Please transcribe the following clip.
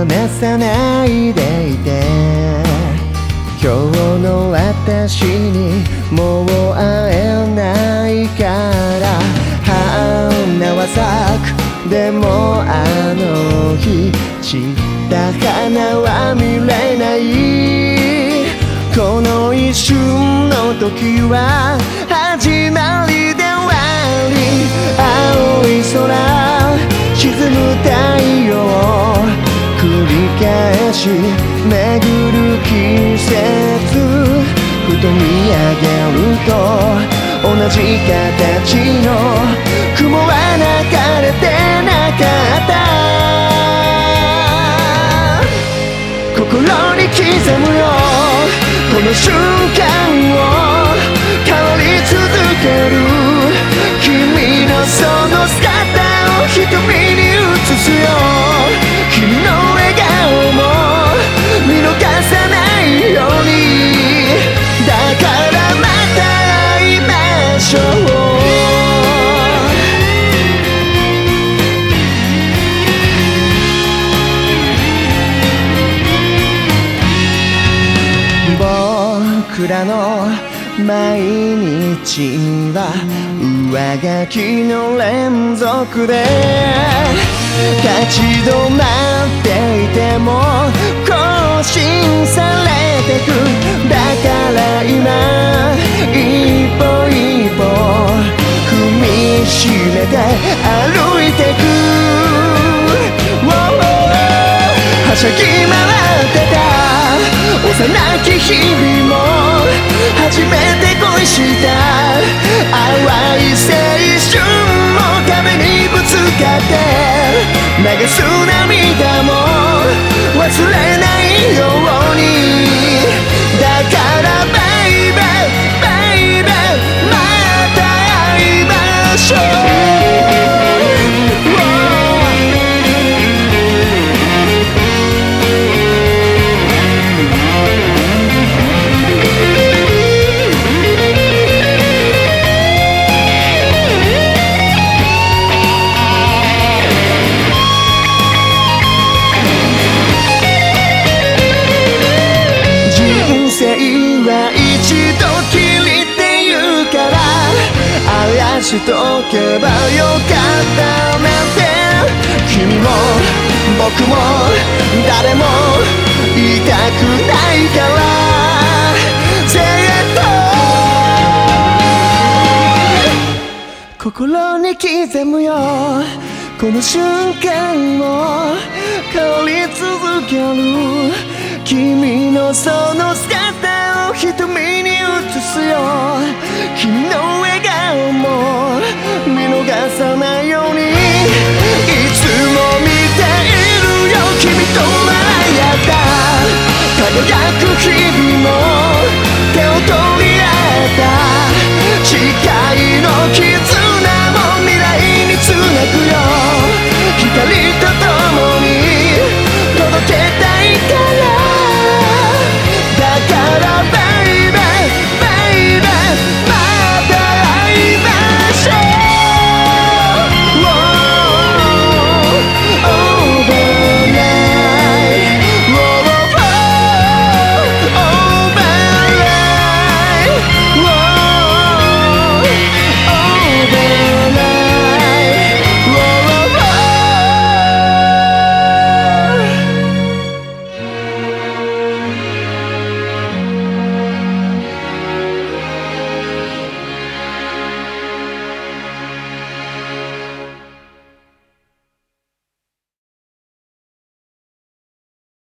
離さないでいて。今日の私にもう会えないから。花は咲く。でもあの日散った花は見れない。この一瞬の時はし巡る季節ふと見上げると同じ形の雲は流れてなかった心に刻むよ。この瞬間を僕らの毎日は上書きの連続で立ち止まっていても更新されてくだから今一歩一歩踏みしめて歩いてくはしゃぎ回ってた幼き日々も初めて恋したしとけばよかったなんて。君も僕も誰も言いたくないから。心に刻むよ。この瞬間を変わり続ける。君のその姿を瞳に映す。